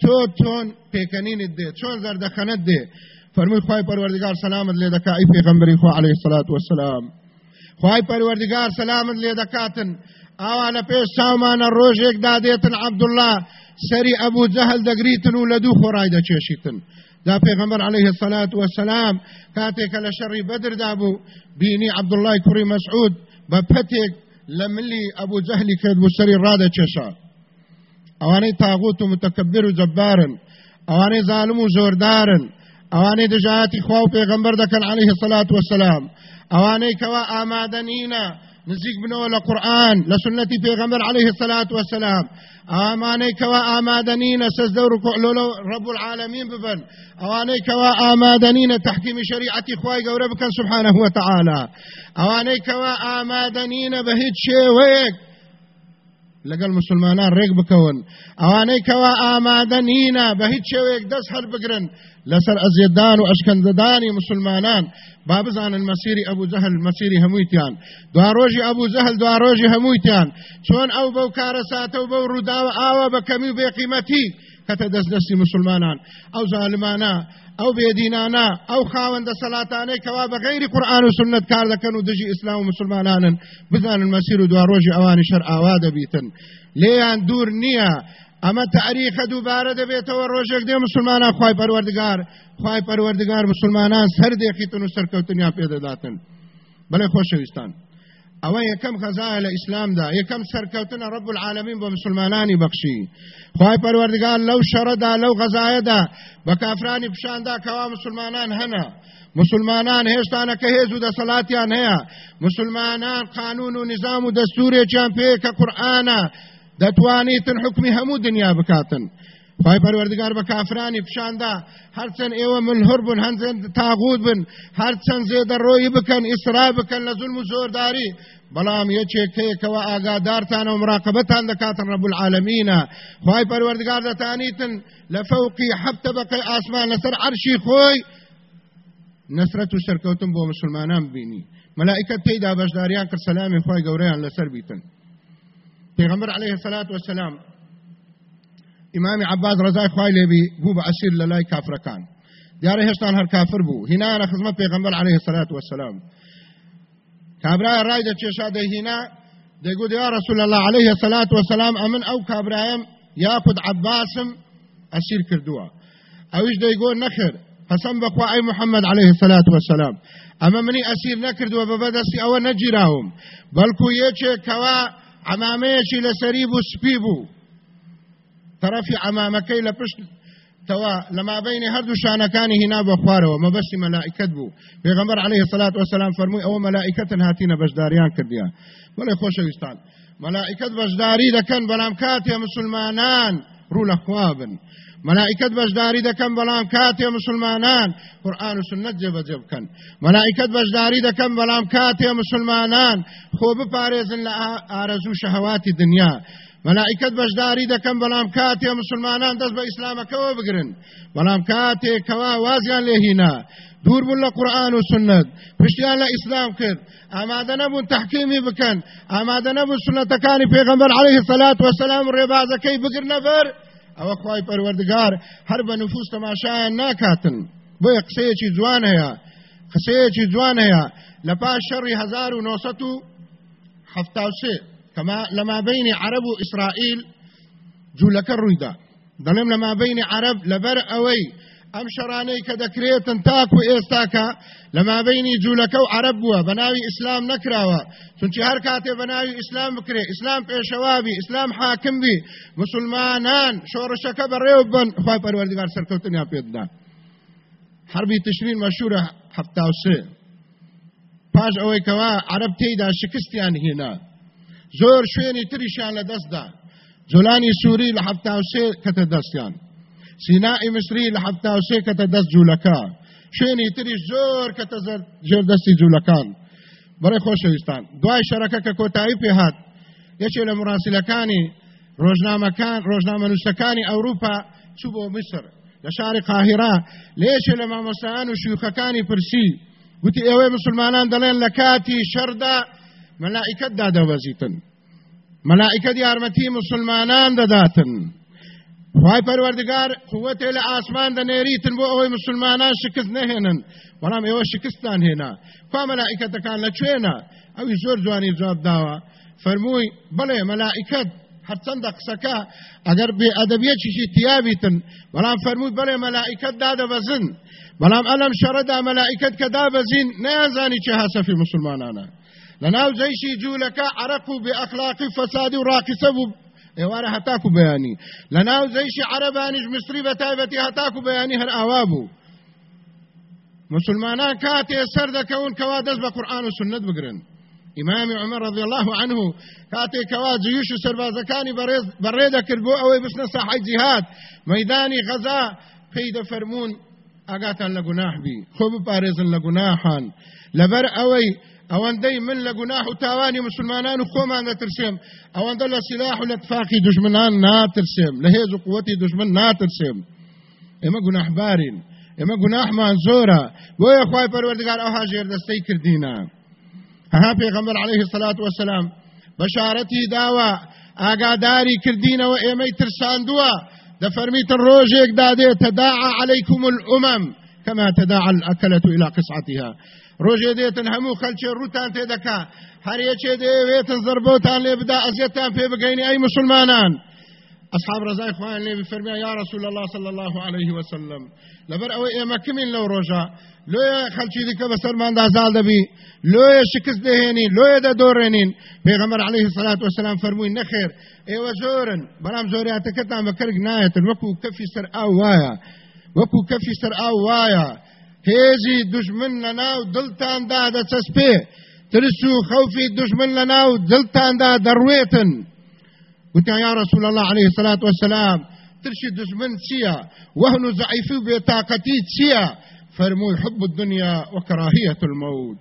تۆ چۆن پێکەنینت دێ چۆن زەردەخەنت دێ؟ فەرمووی خوای پەروەردگار سەلامت لێ دەکا ئەی پێغەمبەری خوا عليه الصلاة والسلام. خوای پەروەردگار سەلامت لێ دەکاتن. ئاوا لە پێش چاومانە ڕۆژێکدا دێتن عەبدوڵڵا سەری ئەبوو جەهل دەگریتن و لە دوو خۆڕای دەچێشیتن. دا پیغمبر علیه الصلاة والسلام کاتێک لە شەڕی بەدر دابوو بینی عبدالله کوڕی مسعود بە پەتێک لە ملی ئەبوو جەهلی کرد بوو سەری ڕادەچێشا. ئەوانەی تاغوت و متکبر و جەبارن ئەوانەی ظالم و زۆردارن ئەوانەی دژایەتی خوا و پێغەمبەر دەکەن عليه الصلاة والسلام ئەوانەی کەوا ئامادە نینە نزیک بنەوە لە قورآن لە سنەتی پێغەمبەر عليه الصلاة والسلام ئامانەی کەوا ئامادەنینە سەزدە و ڕکۆلۆلە ڕب العالمین ببن ئەوانەی کەوا ئامادەنینە تحکیمی شریعەتی خوای گەورە بکەن سبحانه وتعالى ئەوانەی کەوا ئامادەنینە بە هیچ شێوەیەک لەگەڵ مسلمانان ڕێک بکەون. ئەوانەی کەوا ئامادە نینە بە هیچ شێوەیەک دەست هەر بگرن. لەسەر ئەزیێدان و ئەشکەندەدانی مسلمانان با بزانن مەسیری ئەبوو جەهل مەسیری هەموویتیان. دوا ڕۆژی ئەبوو جەهل دوا ڕۆژی هەموویتیان. چۆن ئەو بەو کارەساتە و بەو ڕووداوە ئاوە بە کەمی و بێقیمەتی؟ کەتە دەست دەستی مسلمانان. ئەو زالمانە ئەو بێدینانە ئەو خاوەندە سەلاتانەی کەوا بە غیری قورآن و سنت کار دەکەن و دژی ئیسلام و مسلمانانن بزانن مەسیر و دوا ڕۆژی ئەوانی شەر ئاوا دەبیتن لێیان دوور نییە ئەمە تاریخە دووبارە دەبێتەوە ڕۆژێک دێ مسلمانان خی پەروەردگار خی پەروەردگار مسلمانان سەردێکیتن و سەرکەوتنیان پێدەداتن بەڵێ خۆشەویستان ئەوە یەکەم خەزایە لە ئیسلامدا یەکەم سەرکەوتنە ڕب العالمین بۆ مسلمانانی بەخشی خی پەروەردگار لەو شەڕەدا لەو غەزایەدا بە کافرانی پیشاندا کەوا مسلمانان هەنا مسلمانان هێشتانەکە هێز و دەسەڵاتیان هەیە مسلمانان قانون و نظام و دەستورێکیان پێ کە قورآانە دەتوانیتن حکمی هەموو دنیا بکاتن. خی پەروەردگار بە کافرانی پیشاندا هەرچەند ئێوە ملهور بن هەنجێن تاغوت بن هەرچەند زێدە ڕۆی بکەن ئیسرا بکەن لە زولم و زۆرداری بەڵام یەکێکەیەکەوە ئاگادارتانە و مراقبەتان دەکاتن ڕەب العالمینە خی پەروەردگار دەتانیتن لە فەوقی حەبتە بەقەی ئاسمان لەسەر عەرشی خۆی نسرەت و سەرکەوتن بۆ مسلمانان بینی. ملائکت پێیدا بەشداریان کرد سەلامی خۆی گەورەیان لەسەر بیتن. پێغەمبەر عليه الصلاة والسلام ئیمامی عباس ڕزای خوای لێبی بوو بە ئەسیر لە لای کافرەکان دیارە هێشتان هەر کافر بوو هینانە خزمەت عليه الصلاة والسلام. کابرای ڕای دەچێشا دەهینا دەیگوت یا رسول الله عليه الصلاة والسلام ئەمن ئەو کابرایم یاخود عباسم ئەسیر کردووە ئەویش دەیگۆ نەخر قسم بخوا ئەی محەممەد عليه الصلاة والسلام. ئەمە منی ئەسیر نەکردووە بە بەدەستی ئەوە نەگیراوم بەڵکو یەکێکەوە عمامەیەکی لەسەری بوو سپی بوو طرفی عمامەکەی لە پشت توا لما بين هردو شانەکانی هینا بە خوارەوە مەبەستی مەلائکت بوو پێغەمبەر عليه الصلاة والسلام فەرمووی ئەوە مەلائکەتن هاتینە بەشداریان کردیان بەڵێ خۆشەویستان مەلائکت بەشداری دەکەن بەڵام کاتێ مسلمانان. ڕوو لە خوابن ملائکت بەشداری بەڵام کاتێ مسلمانان. قورآن و سنت جێبەجێ بکەن ملائکت بەشداری دەکەم بەڵام کاتێ مسلمانان. خۆ بپارێزن لە ئارەزوو شەهەواتی دنیا. ملائکت بەشداری دەکەم بەڵام کاتێ مسلمانان دەست بە ئیسلامەکەەوە بگرن. بەڵام کاتێکەوە وازیان لێهینا دوور بوون لە قورآن و سنت. پشتیان لە ئیسلام کرد. ئامادە نەبوون تحکیمی بکەن. ئامادە نەبوون سنتەکانی پێغەمبەر عليه الصلاة والسلام ڕێبازەکەی بگرنە بەر. ئەوە خی پەروەردگار هەر بە نفوس تەماشایان ناکاتن. بۆیە قسەیەکی جوان هەیە. قسەیەکی جوان هەیە. لە پاش شەڕی 1970 کەما لە مابینی عرب و ئیسرائیل جوولەکە ڕوویدا دەڵێم لە مابینی عرب لەبەر ئەوەی ئەم شەڕانەی کە دەکرێتن تاکو ئێستاکە لە مابینی جوولەکە و عرب بووە بە ناوی ئیسلام نەکراوە چونچی هەر کاتێ بە ناوی ئیسلام بکرێ ئیسلام پێشەوابی ئیسلام حاکم بی مسلمانان شۆڕشەکە بەڕێو بن خی پەروەردگار سەرکەوتنیان پێددا حربی تشرین مەشهورە هەفتا سێ پاش ئەوەی کەوا عرب تێیدا شکستیان هێنا زۆر شوێنی تریشان لە دەستدا. جۆلانی سووری لە هەفتا سێ کەتە دەستیان. سینائی مصری لە حەفتا و سێ کەتە دەست جوولەکە. شوێنی تریش زۆر کەتە ژێر دەستی جوولەکان. بەڕێ خۆشەویستان دوای شەرەکە کە کۆتایی پێهات یەکێ لە مراسیلەکانی ڕۆژنامەکان ڕۆژنامە نووسەکانی ئەوروپا چوو بۆ میسر. لە شاری قاهرا لێشێ لە مامۆستایان و شوخەکانی پرسی. گوتی ئێوەی مسلمانان دەڵێن لە کاتی شەردا مەلائکەت دادەوەزیتن مەلائکەت یارمەتی مسلمانان دەداتن خی پەروەردگار قوتێ لە ئاسمان دەنێریتن بۆ ئەوەی مسلمانان شکست نەهێنن بەڵام ئێوە شکستان هێنا کا مەلائکەتەکان لەکوێنە ئەوی زۆر جوانی جواب داوە فەرمووی بڵێ مەلائکەت هەرچەندە قسەکە ئەگەر بێ ئەدەبیەکیشی تیابیتن. بەڵام فەرمووی بڵێ مەلائکەت دادەبەزن بەڵام ئەلم شەڕەدا مەلائکەت کە دابەزین نەیانزانی چه هەسەفی مسلمانانە لەناو جەیشی جوولەکە عرق و بێ ئەخلاقی فەسادی و ڕاقیسە بوو ئێوارە هەتاکو بەیانی لە ناو زەیشی عەرەبانیش مصری بە تایبەتی هەتاکو بەیانی هەر بوو مسلمانان کاتێ سەر دەکەون کەوا دەست بە عمر رضی الله عنه کاتێک کەوا جیوش و سەربازەکانی بەڕێ دەکرد بۆ ئەوەی بچنە ساحەی جیهاد مەیدانی غەزا پێی دەفەرمونون ئاگاتان لە گوناح بی خۆ بپارێزن ئەوەندەی من لە گوناح و تاوانی مسلمانان و خۆمان دەترسێم ئەوەندە لە سلاح و لە تفاقی دژمنان ناترسێم لە هێز و قوەتی دژمن ناترسێم ئێمە گوناحبارین ئێمە گوناحمان زۆرە بۆیە خوای پەروەردگار ئەوها ژێردەستەی کردینە هەها پێغەمبەر عليه الصلاة والسلام بەشارەتی داوە ئاگاداری کردینەوە ئێمەی ترساندووە دەفەرمیتن ڕۆژێک دادێ تداعى عليكم الأمم كما تداعى الأكلة إلى قصعتها. ڕۆژێ دێتن هەموو خەلچێ ڕوتان تێدەکا هەرەکێ دەیەوێتن زربۆتان لێ بدا ئەزیەتان پێ بگەینی ئەی مسلمانان. أصحاب رزاي خوان لي بفرمي يا رسول الله صلى الله عليه وسلم لبر أو إما كمين لو رجا لو خلشي ذيك بسر ما زال دبي لو شكس دهيني لو دا دورينين پیغمبر عليه الصلاة والسلام فرموي نخير أيوه زورن برام زورياتكتان بكرق نايتن وكو كفي سر أو وايا وكو كفي سر أو وايا هێزی دژمن لە ناو دڵتاندا دەچەسپێ ترس و خەوفی دژمن لە ناو دڵتاندا دەڕوێتن وتیان یا رسول الله عليه الصلاة والسلام ترشي دزمن چییە وهن و زعیفی و بێتاقەتی چییە فەرمووی حب الدنيا وكراهية الموت.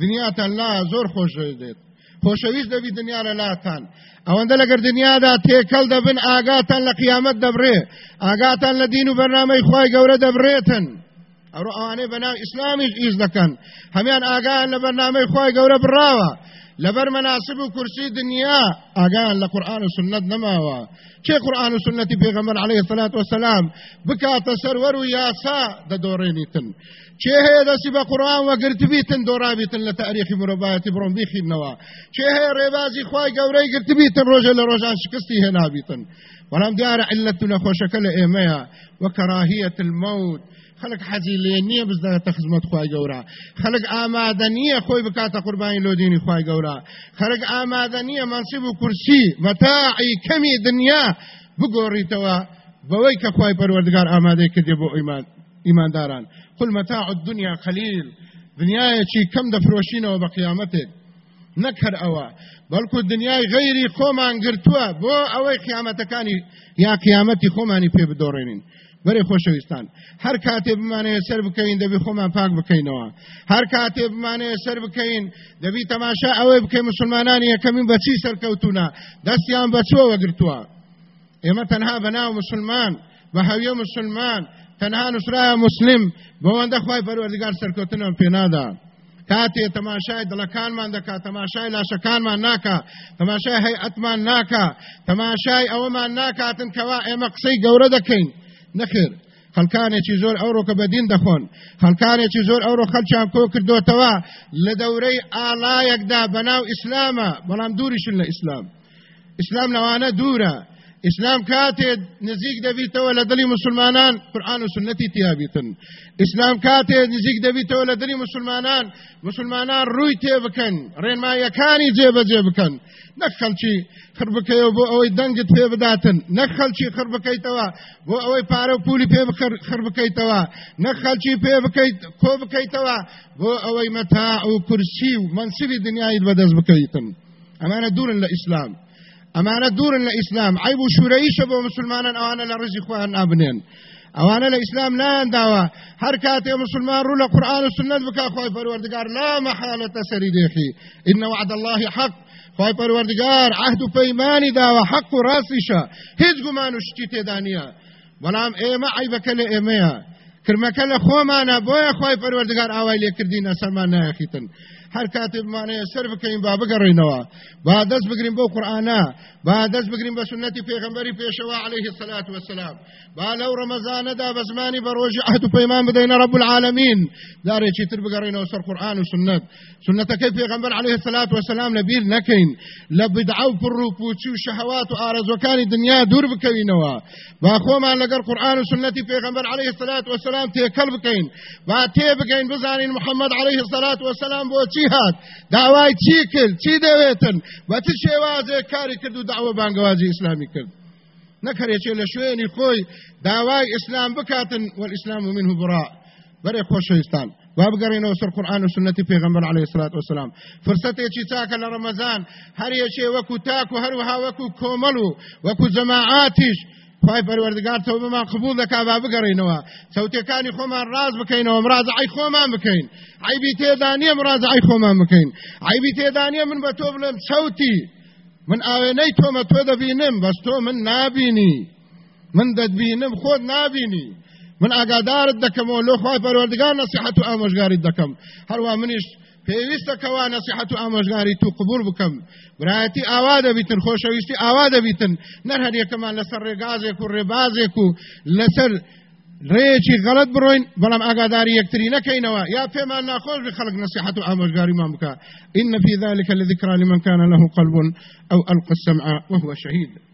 دنیاتان لا زۆر خۆش دێت خۆشەویست دەبی دنیا لە لاتان. ئەوەندە لەگەر دنیادا تێکەڵ دەبن ئاگاتان لە قیامەت دەبرێ ئاگاتان لە دین و بەرنامەی خی گەورە دەبرێتن ئەوڕۆ ئەوانەی بەناو ئیسلامیش ئیز دەکەن هەمیان ئاگان لە بەرنامەی خی گەورە بڕاوە لەبەر مەناسب و کورسی دنیا ئاگان لە قورآن و سنت نەماوە چێ قورآن و سنەتی پێغەمبەر عليه الصلاة والسلام بکاتە سەروەر و یاسا دەدۆڕێنیتن چێ هەیە دەستی بە قورآن وەگرتبیتن دۆڕابیتن لە تاریخی مرۆڤایەتی بڕۆم بیخینەوە چێ هەیە ڕێبازی خوای گەورەی گرتبیتن ڕۆژە لە ڕۆژان شکستی هێنابیتن بەڵام دیارە علەت و نەخۆشەکە لە ئێمەیە وەکەڕاهیەت المەوت خلق حەزی لێ نییە بزداتە خزمەت خی گەورە. خلق ئامادە نییە خۆی بکاتە قوربانی لۆدینی خی گەورە. خلق ئامادە نییە منسیب و کورسی مەتاعی کەمی دنیا بگۆڕیتەوە بەوەی کە خی پەروەردگار ئامادەی کردێ بۆ ئیمانداران. قل متاع الدنيا قليل دنیایەکی کەم دەفرۆشینەوە بە قیامەتێک. نەکەر ئەوە. بەڵکو دنیای غەیری خۆمان گرتووە بۆ ئەوەی قیامەتەکانی یا قیامەتی خۆمانی پێ بدۆڕێنین. بەێ خۆشەویستان. هەر کاتێ بمانەیە سەر بکەین دەبی خۆمان پاک بکەینەوە. هەر کاتێ بمانەیە سەر بکەین دەبی تەماشا ئەوەی بکەین مسلمانانی یەکەمین بەچی سەرکەوتونە دەستیان بەچوە وەگرتووە؟ ئێمە تەنها بەناو مسلمان بە هەویە مسلمان تەنها نووسرایە مسلم بەوەندە خی پەروەردگار سەرکەوتنم پێنادا. کاتێ تەماشای دڵەکانمان دەکات تەماشای لاشەکانمان ناکە تەماشای هەیئەتمان ناکە تەماشای ئەوەمان ناکاتن کەوا ئێمە قسەی گەورە دەکەین. نەخێر خەلکانێکی زۆر ئەوڕۆکە بەدین دەخۆن. خەلکانێکی زۆر ئەوڕۆ خەلچیان کۆ کردوتەوە لە دەورەی ئالایەکدا بەناو ئیسلامە بەڵام دووریشن لە ئیسلام. ئیسلام لەوانە دوورە. إسلام کاتێ نزیک دەبیتەوە لە دڵی مسلمانان قورآن و سنەتی تیابیتن إسلام کاتێ نزیک دەبیتەوە لە دڵی مسلمانان مسلمانان ڕووی تێ بکەن ڕێنمایەکانی جێبەجێ بکەن نەک خەڵکی خڕ بکەیەوە بۆ ئەوەی دەنگت پێ بداتن نەک خەڵکی خڕ بکەیتەوە بۆ ئەوەی پارە و پولی پێ خڕ بکەیتەوە نەک خەڵکی پێ بکەیت کۆ بکەیتەوە بۆ ئەوەی مەتاع و کورسی و منسیبی دنیایت بەدەست بکەیتن ئەمانە دوورن لە ئیسلام ئەمانە دوورن لە ئیسلام عیب و شوورەیشە بۆ مسلمانان ئەوانە لە ڕژی خۆیان نابنێن ئەوانە لە ئیسلام نانداوە هەر کاتێ مسلمان ڕوو لە قورآن و سنت بکا خۆی پەروەردگار لا محالة سەری دێخی وعد الله حق. خۆی پەروەردگار عهد و پەیمانی داوە حق و ڕاستیشە هیچ گومان و شتی تێدا نییە بەڵام ئێمە عیبەکە لە ئێمەیە کرمەکە لە خۆمانە بۆیە خۆی پەروەردگار ئاوای لێکردینە سەرمان نایەخیتن هەر کاتێ بمانەیە سەر بکەین با بگەڕینەوە با دەست بگرین بۆ قورآانە با دەست بگرین بە سنەتی پێغمبەری پێشەوە عليه الصلاة والسلام. با لەو ڕەمەزانەدا بە زمانی بە ڕۆژی عهد و پەیمان بدەینە رب العالمین. دارێکی تر بگەڕینەوە سەر قورآن و سنت. سنەتەکەی پێغمبەر عليه الصلاة والسلام لە بیر نەکەین لە بدعە و پڕ و پوچی و شەهوات و ئارەزۆکانی دنیا دوور بکەوینەوە با خۆمان لەگەر قورآن و سنەتی پێغمبەر عليه الصلاة والسلام تێکەڵ بکەین با تێ بگەین بزانین محمد عليه الصلاة والسلام بۆچی هات داوای چی کرد؟ چی دەوێتن؟ بە چ شێوازێک کاری کرد و داوە بانگوازی ئیسلامی کرد؟ نەکەرێکێ لە شوێنی خۆی داوای ئیسلام بکاتن والئیسلام منه براء. بەرێ خۆشەویستان با بگەڕێنەوە سەر قورآن و سنەتی پێغمبەر عليه الصلاة والسلام. فرسەتێکی چاکە لە ڕەمەزان هەر یەکێ وەکو تاک و هەروەها وەکو کۆمەڵ و وەکو جەماعاتیش خی پەروەردگار تەوبەمان قبول دەکا با بگەڕینەوە. چەوتەکانی خۆمان ڕاز بکەینەوە مڕازعی خۆمان بکەین. عیبی تێدا نییە مڕازعی خۆمان بکەین. عیبی تێدا نییە من بە تۆ بڵێم چەوتی. من ئاوێنەی تۆمە تۆ دەبینم بەس تۆ من نابینی. من دەتبینم خۆت نابینی. من ئاگادارت دەکەمەوە لۆ خی پەروەردگار نەسیحەت و ئامۆژگاریت دەکەم. هەروە منیش پێویستە کەوا نەسیحەت و ئامۆژگاری تو قبول بکەم. برایەتی ئاوا دەبیتن خۆشەویستی ئاوا دەبیتن نەر هەریەکەمان لەسەر ڕێگازێک و ڕێبازێک و لەسەر ڕێیەکی غەڵت بڕۆین بەڵام ئاگاداری یەکتری نەکەینەوە. یا پێمان ناخۆش خەڵک نەسیحەت و ئامۆژگاریمان بکە. إن في ذلك لذكرى لمن كان له قلب أو ألقى السمع وهو شهيد.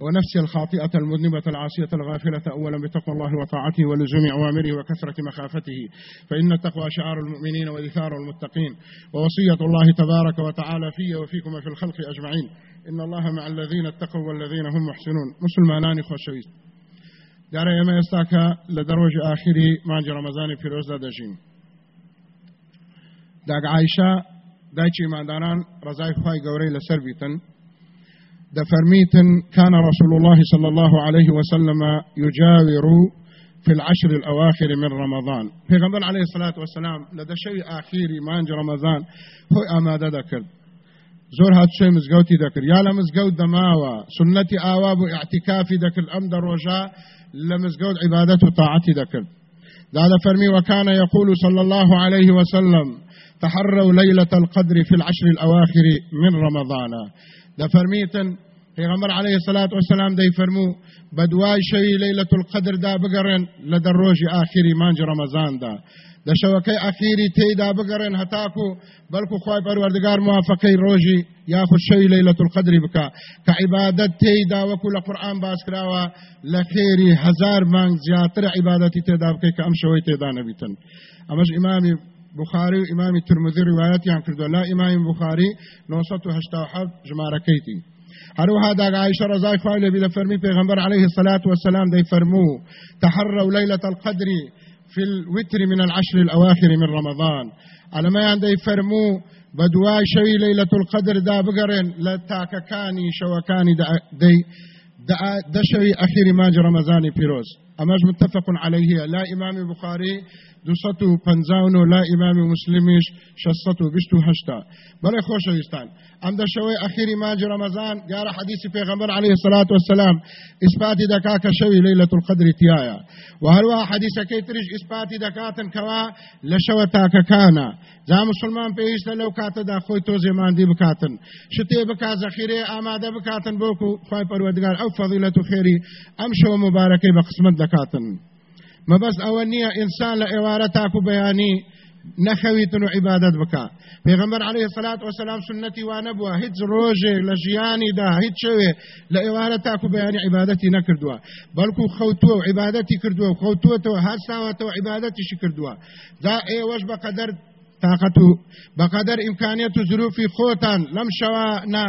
ونفسي الخاطئة المذنبة العاصية الغافلة أولا بتقوى الله وطاعته ولزوم أوامره وكثرة مخافته. فإن التقوى شعار المؤمنين وإثار المتقين ووصية الله تبارك وتعالى في وفيكم في الخلق أجمعين. إن الله مع الذين اتقوا والذين هم محسنون. مسلمانان خوشويست. دیارە ئێمە ئێستاکە لە دەڕۆژی ئاخری مانجی ڕەمەزانی پیرۆزدا دەژین داگعایشە دایکی مادانان ڕزای خی گەورەی لەسەر بیتن دفرميتن كان رسول الله صلى الله عليه وسلم يجاور في العشر الأواخر من رمضان. في غنبال عليه الصلاة والسلام لدى شيء آخيري مانج رمضان هو أمادة مزگەوتی دەکرد. یا لە مزگەوت دەماوە سنەتی ئاوا بۆ اعتکافی دەکرد ئەم دەڕۆژە لە مزگەوت عیبادەت و تاعەتی دەکرد. دادا فەرمی وكان يقول صلى الله عليه وسلم تحروا ليلة القدر في العشر الأواخر من رمضان. دا فرميتن پیغمبر عليه الصلاة والسلام دي فرمو بدواي شي ليلة القدر دا بقرن لدروج آخري مانج رمضان دا. د شوکې اخیری تیدا بګرن هتاکو بلکو خوای پروردگار موافقه روزي یا خوشی ليله القدر بکا. ک عبادت تیدا وکول قرآن باس کراوا لخيري هزار مان زیاتر عبادت تیدا بکا ک ام شوی تیدا نبیتن. امش امام بخاري وإمام الترمذي روايات يعني كردو لا إمام بخاري نوصته هشتاحب جماركيتي هروها دا عائشة رضاي فايلة بلا فرمي پیغمبر عليه الصلاة والسلام دي فرمو تحروا ليلة القدر في الوتر من العشر الأواخر من رمضان. على ما عندي فرمو بدواي شوي ليلة القدر دا بقرن لتاككاني شوكاني دا دي دا شوي أخير ماج رمضان بيروز أماج متفق عليه. لا إمام بخاري دوسەتو پەنجاون و لا ئیمامی مسلمیش شەست و بیست و هەشتا بەڵێ خۆشەویستان ئەم دەشەوەی ئەخیری ماجی ڕەمەزان گارە حەدیسی پێغەمبەر عليه الصلاة والسلام ئیسپاتی دەکا کە شەوی لەیلەت القدری تایە و هەروە حەدیسەکەی تریش ئیسپاتی دەکاتن کەوا لە شەوە تاکەکانە جا مسلمان پێویستە لەو کاتەدا خۆی تۆزێ ماندی بکاتن. شتێ بکات زەخیرێ ئامادە بکاتن بۆکو خی پەروەردگار ئەو فەضیلەت و خێری ئەم شەوە مبارەکەی بە قسمت دەکاتن مەبەست ئەوە نییە ئینسان لە ئێوارە تاکو بەیانی نەخەویتن و عیبادت بکە عليه الصلاة والسلام سنەتی وانە بووە هیچ ڕۆژێک لە ژیانیدا هیچ شوێ لە ئێوارە تاکو بەیانی عیبادەتی نەکردووە بەڵکو خەوتووە و عیبادەتی کردووە و خەوتووەتەوە هەستاوەتەوە عیبادەتیشی کردووە طاقت و بەقەدەر ئیمکانیت و ظروفی خۆتان لەم شەوە نا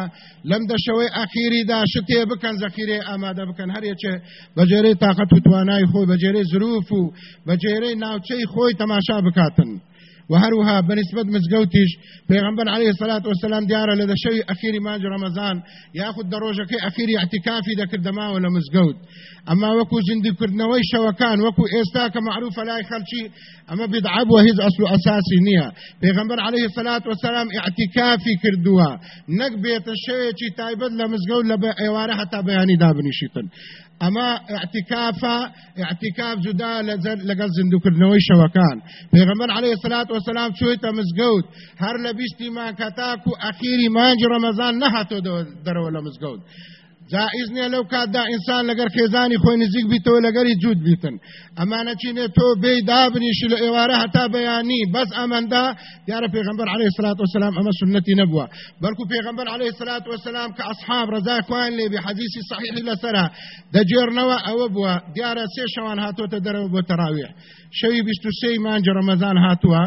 لەم دەشەوەی ئەخیریدا شتێ بکەن زەخیرێ ئامادە بکەن هەرێکێ بەجێرەی طاقت و توانای خۆی بەجێرەی ظروف و بەجێرەی ناوچەی خۆی تەماشا بکاتن. وهروها بنسبة مزقوتيش پیغمبر عليه الصلاة والسلام ديارة لدى شيء أخيري ماج رمضان ياخد دروجة كي أخيري اعتكافي دا كردما ولا مزقوت أما وكو زندي كردنوي شوكان وكو إستاك معروفة لا يخلشي أما بدعب وهز أصل أساسي نية پیغمبر عليه الصلاة والسلام اعتكافي كردوا نك بيت الشيء تايبد لمزقوت لبا ايواره حتى بياني دابني شيطن أما اعتكافا اعتكاف جدا لەگەڵ زیندوکردنەوەی شەوەکان پێغەمبەر عليه الصلاة والسلام چویتە مزگەوت هەر لە بیستی مانکەتاک و ئەخیری مانجی ڕەمەزان نەهاتۆ دەرەوە جائز نییە لەو کاتدا ئینسان لەگەر خێزانی خۆی نزیک بیتەوە لەگەری جوود بیتن. ئەمانە چینێ تۆ بێ دابنیش لە ئێوارە هەتا بەیانی بەس ئەمەندا دیارە پێغمبەر عليه الصلاة والسلام ئەمە سنەتی نەبووە. بەڵکو پێغمبەر عليه الصلاة والسلام کە ئەصحاب ڕزای خوان لێ بێ حەدیثی صحیحی لەسەرە دەجێڕنەوە ئەوە بووە. دیارە سێ شەوان هاتۆتە دەرەوە بۆ تەراویح. شەوی بیست و سێی مانجە ڕەمەزان هاتووە.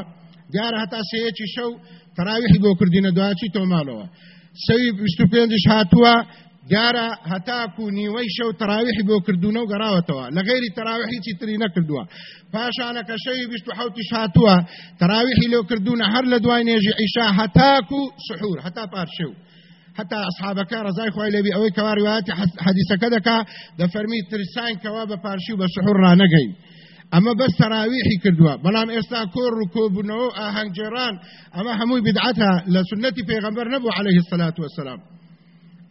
دیارە هەتا سەیەکی شەو تەراویحی بۆ کردینە دوچی تۆ ماڵەوە سەوی بیست و پێنجش هاتووە دیارە هەتاکو نیوەی شەو تەراویحی بۆ کردوونە و گەڕاوەتەوە. لە غێری تەراویحی چی تری نەکردووە. پاشانەکە شەوی بیست و حوتیش هاتووە تەراویحی لێ کردوونە هەر لە دوای نێژی عیشا هەتاکو سحور هەتا پارشەو حتى أصحابك رزاي خوي لبي أوي كواريوات حديثك دكا دفرمي ترسان كوا بپارشي وبسحور را نگين اما بس تراويحي كردوا بلان استا كور ركوبنو اهنجران اما هموي بدعتها لسنتي پیغمبر نبو عليه الصلاة والسلام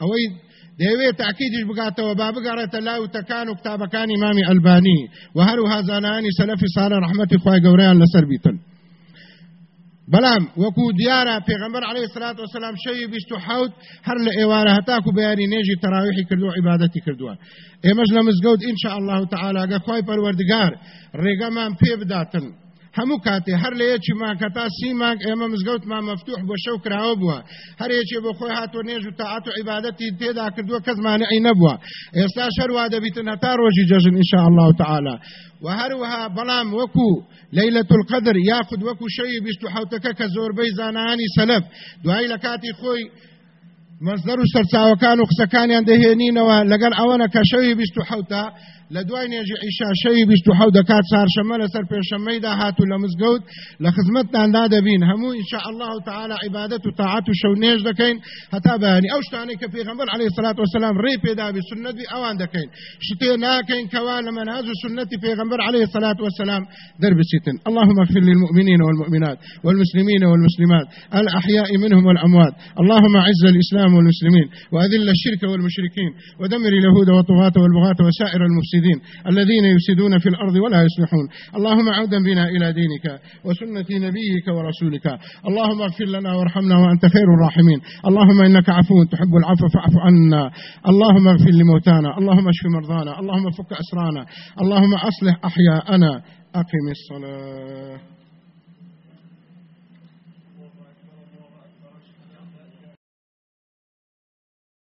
اوي دەیەوێت تأکیدش بگاتەوە با بگەڕێتە لاو تەکان و کتابەکانی مامی ئەلبانی. و هەروها زانانی سەلەفی ساڵە ڕحمەتی خی گەورەیان لەسەر بیتن. بەڵام وەکو دیارە پێغمبەر عليه سلات وسلام شەوی بیست و حوت هەر لە ئێوارە هەتاکو بەیانی نوێژی تەراویحی کردو عیبادەتی کردووە. ئێمەش لە مزگەوت إن شاء الله تعالى گە خۆی پەروەردگار ڕێگەمان پێ بداتن. هەموو کاتێ هەر لە یەکی ماکەتا سی مانگ ئێمە مزگەوتمان مەفتوح بۆ شەو کراوە بووە. هەر یەکێ بۆ خۆی هاتوۆ نوێژ و تاعات و عیبادەتی تێدا کردووە کەس مانعی نەبووە. ئێستا شەروا دەبیتن هەتا ڕۆژی جەژن إن شاء الله تعالى وهروها بەڵام وەکو ليلة القدر یاخود وەکو شەوی بیست و حوتەکە کە زۆربەی زانانی سەلف. دوای لە کاتی خۆی مەزدەر و قسەکانیان دەهێنینەوە لەگەڵ ئەوەنە کە شەوی بیست و حوتە لە دوای نێژی ئیشا شەوی بیست و حەو دەکات چهارشەمە لەسەر پێشەمەیدا هاتو لە مزگەوت لە خزمەتتاندا دەبین. هەموو ئینشاء الله تعالى عبادەت و تاعات و شەو نێژ دەکەین. هەتا بەیانی ئەو شتانەی کە پێغەمبەر عليه الصلاة والسلام ڕێ پێدابی سنەتی ئەوان دەکەین. شتێ ناکەین کەوا لە منهاج و سنەتی پێغەمبەر عليه الصلاة والسلام دەربچیتن اللهم اغفر للمؤمنين والمؤمنات والمسلمين والمسلمات. الأحياء منهم والأموات. اللهم عز الإسلام والمسلمين. وأذل الشرك والمشركين. ودمر اليهود والطغاة والبغاة وسائر المفسدين. المفسدين الذين يفسدون في الأرض ولا يصلحون. اللهم عودا بنا إلى دينك وسنة نبيك ورسولك. اللهم اغفر لنا وارحمنا وأنت خير الراحمين. اللهم إنك عفو تحب العفو فاعف عنا. اللهم اغفر لموتانا. اللهم اشف مرضانا. اللهم فك أسرانا. اللهم أصلح أحياءنا. أقم الصلاة.